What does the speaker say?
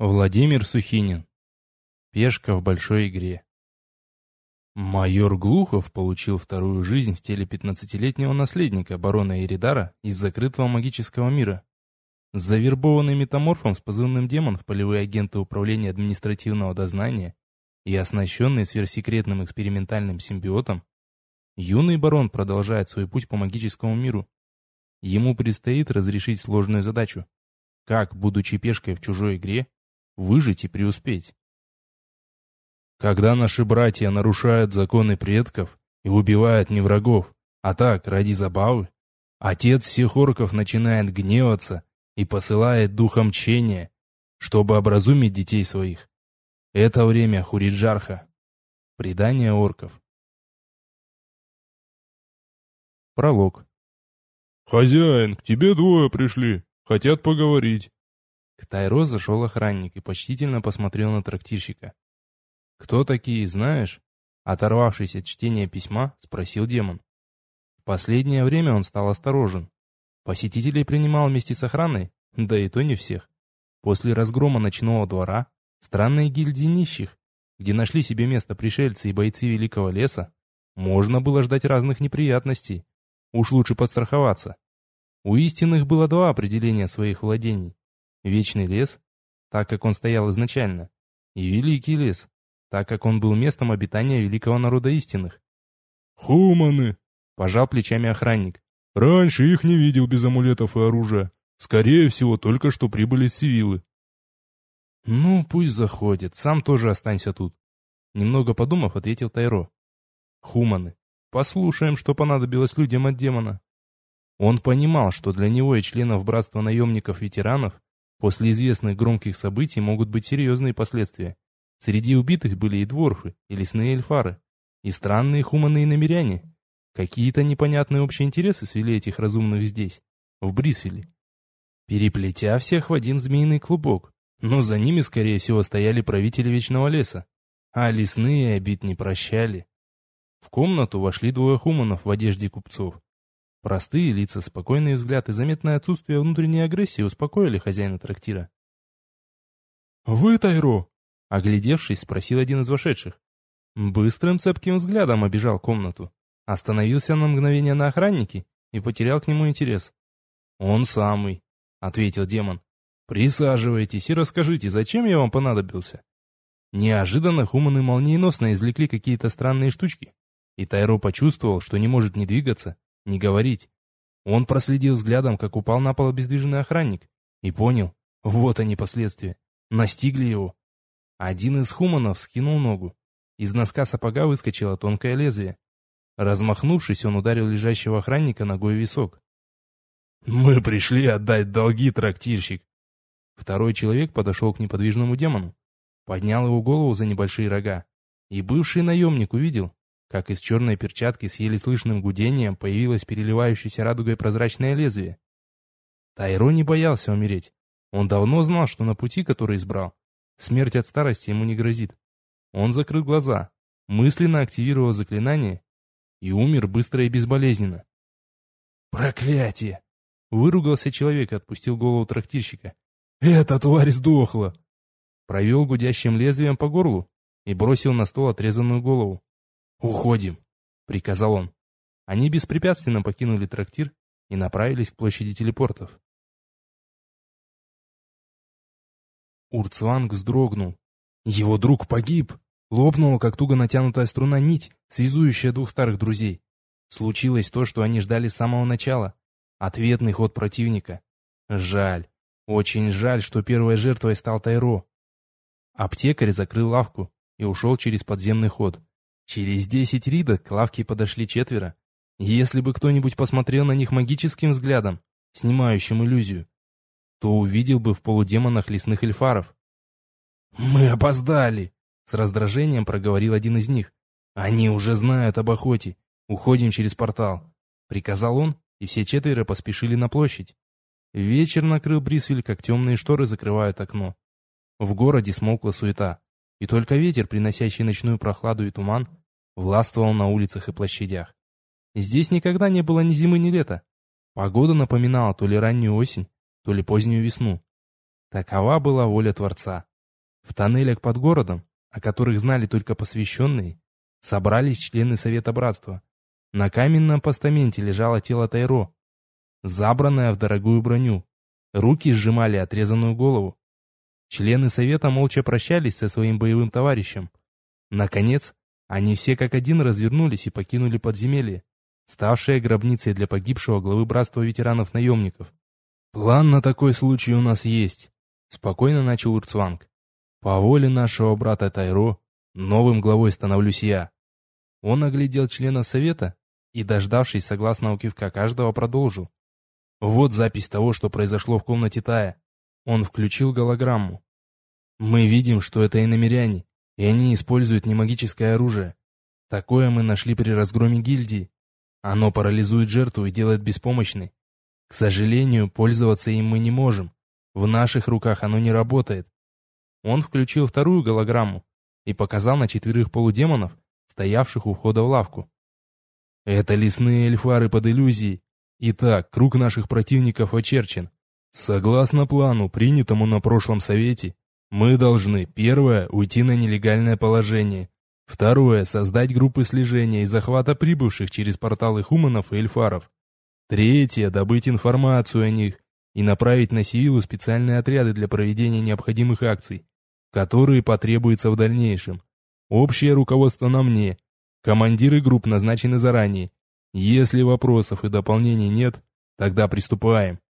Владимир Сухинин. Пешка в большой игре. Майор Глухов получил вторую жизнь в теле 15-летнего наследника барона Эридара из закрытого магического мира. Завербованный метаморфом с позывным «Демон» в полевые агенты Управления административного дознания и оснащенный сверхсекретным экспериментальным симбиотом, юный барон продолжает свой путь по магическому миру. Ему предстоит разрешить сложную задачу. Как, будучи пешкой в чужой игре, выжить и преуспеть. Когда наши братья нарушают законы предков и убивают не врагов, а так, ради забавы, отец всех орков начинает гневаться и посылает духом мчения, чтобы образумить детей своих. Это время Хуриджарха. Предание орков. Пролог. «Хозяин, к тебе двое пришли. Хотят поговорить». К Тайро зашел охранник и почтительно посмотрел на трактирщика. «Кто такие, знаешь?» Оторвавшись от чтения письма, спросил демон. В последнее время он стал осторожен. Посетителей принимал вместе с охраной, да и то не всех. После разгрома ночного двора, странной гильдии нищих, где нашли себе место пришельцы и бойцы Великого Леса, можно было ждать разных неприятностей. Уж лучше подстраховаться. У истинных было два определения своих владений. Вечный лес, так как он стоял изначально, и Великий лес, так как он был местом обитания великого народа истинных. «Хуманы!» — пожал плечами охранник. «Раньше их не видел без амулетов и оружия. Скорее всего, только что прибыли с Сивилы». «Ну, пусть заходит, сам тоже останься тут», — немного подумав, ответил Тайро. «Хуманы, послушаем, что понадобилось людям от демона». Он понимал, что для него и членов братства наемников-ветеранов После известных громких событий могут быть серьезные последствия. Среди убитых были и дворфы, и лесные эльфары, и странные хуманные намеряне. Какие-то непонятные общие интересы свели этих разумных здесь, в Брисвеле. Переплетя всех в один змеиный клубок, но за ними, скорее всего, стояли правители Вечного Леса, а лесные обид не прощали. В комнату вошли двое хуманов в одежде купцов. Простые лица, спокойный взгляд и заметное отсутствие внутренней агрессии успокоили хозяина трактира. «Вы, Тайро?» — оглядевшись, спросил один из вошедших. Быстрым цепким взглядом обежал комнату, остановился на мгновение на охраннике и потерял к нему интерес. «Он самый», — ответил демон. «Присаживайтесь и расскажите, зачем я вам понадобился?» Неожиданно хуманы молниеносно извлекли какие-то странные штучки, и Тайро почувствовал, что не может ни двигаться, не говорить. Он проследил взглядом, как упал на пол обездвиженный охранник, и понял, вот они последствия. Настигли его. Один из хуманов скинул ногу. Из носка сапога выскочило тонкое лезвие. Размахнувшись, он ударил лежащего охранника ногой в висок. «Мы пришли отдать долги, трактирщик!» Второй человек подошел к неподвижному демону, поднял его голову за небольшие рога, и бывший наемник увидел, как из черной перчатки с еле слышным гудением появилось переливающееся радугой прозрачное лезвие. Тайро не боялся умереть. Он давно знал, что на пути, который избрал, смерть от старости ему не грозит. Он закрыл глаза, мысленно активировал заклинание и умер быстро и безболезненно. «Проклятие!» — выругался человек и отпустил голову трактирщика. «Эта тварь сдохла!» Провел гудящим лезвием по горлу и бросил на стол отрезанную голову. «Уходим», — приказал он. Они беспрепятственно покинули трактир и направились к площади телепортов. Урцванг вздрогнул. Его друг погиб. Лопнула, как туго натянутая струна, нить, связующая двух старых друзей. Случилось то, что они ждали с самого начала. Ответный ход противника. Жаль. Очень жаль, что первой жертвой стал Тайро. Аптекарь закрыл лавку и ушел через подземный ход. Через десять ридок к лавке подошли четверо. Если бы кто-нибудь посмотрел на них магическим взглядом, снимающим иллюзию, то увидел бы в полудемонах лесных эльфаров. «Мы опоздали!» — с раздражением проговорил один из них. «Они уже знают об охоте. Уходим через портал», — приказал он, и все четверо поспешили на площадь. Вечер накрыл Брисвель, как темные шторы закрывают окно. В городе смолкла суета и только ветер, приносящий ночную прохладу и туман, властвовал на улицах и площадях. Здесь никогда не было ни зимы, ни лета. Погода напоминала то ли раннюю осень, то ли позднюю весну. Такова была воля Творца. В тоннелях под городом, о которых знали только посвященные, собрались члены Совета Братства. На каменном постаменте лежало тело Тайро, забранное в дорогую броню. Руки сжимали отрезанную голову. Члены Совета молча прощались со своим боевым товарищем. Наконец, они все как один развернулись и покинули подземелье, ставшее гробницей для погибшего главы Братства ветеранов-наемников. «План на такой случай у нас есть», — спокойно начал Урцванг. «По воле нашего брата Тайро, новым главой становлюсь я». Он оглядел членов Совета и, дождавшись согласного кивка каждого, продолжил. «Вот запись того, что произошло в комнате Тая». Он включил голограмму. «Мы видим, что это иномеряне, и они используют немагическое оружие. Такое мы нашли при разгроме гильдии. Оно парализует жертву и делает беспомощной. К сожалению, пользоваться им мы не можем. В наших руках оно не работает. Он включил вторую голограмму и показал на четверых полудемонов, стоявших у входа в лавку. Это лесные эльфары под иллюзией. Итак, круг наших противников очерчен. Согласно плану, принятому на прошлом совете, мы должны, первое, уйти на нелегальное положение, второе, создать группы слежения и захвата прибывших через порталы хуманов и эльфаров, третье, добыть информацию о них и направить на Сивилу специальные отряды для проведения необходимых акций, которые потребуются в дальнейшем. Общее руководство на мне, командиры групп назначены заранее. Если вопросов и дополнений нет, тогда приступаем.